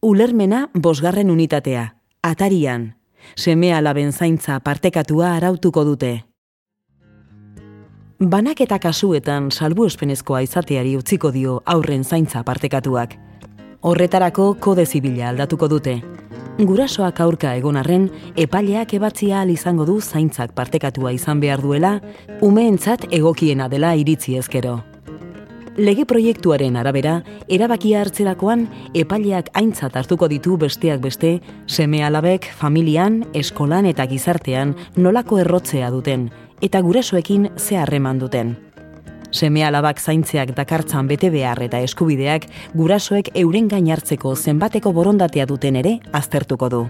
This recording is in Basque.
Ulermena bosgarren unitatea, atarian, seme alaben zaintza partekatua arautuko dute. Banak eta kasuetan salbu espenezkoa izateari utziko dio aurren zaintza partekatuak. Horretarako kode zibila aldatuko dute. Gurasoak aurka egonarren, epaileak ebatzia al izango du zaintzak partekatua izan behar duela, umeentzat egokiena dela iritzi ezkero. Lege proiektuaren arabera, erabakia hartzerakoan epaileak aintzat hartuko ditu besteak beste, seme alabek, familian, eskolan eta gizartean nolako errotzea duten, eta gurasoekin ze harreman duten. Seme alabak zaintzeak dakartzan bete behar eta eskubideak gurasoek euren gainartzeko zenbateko borondatea duten ere aztertuko du.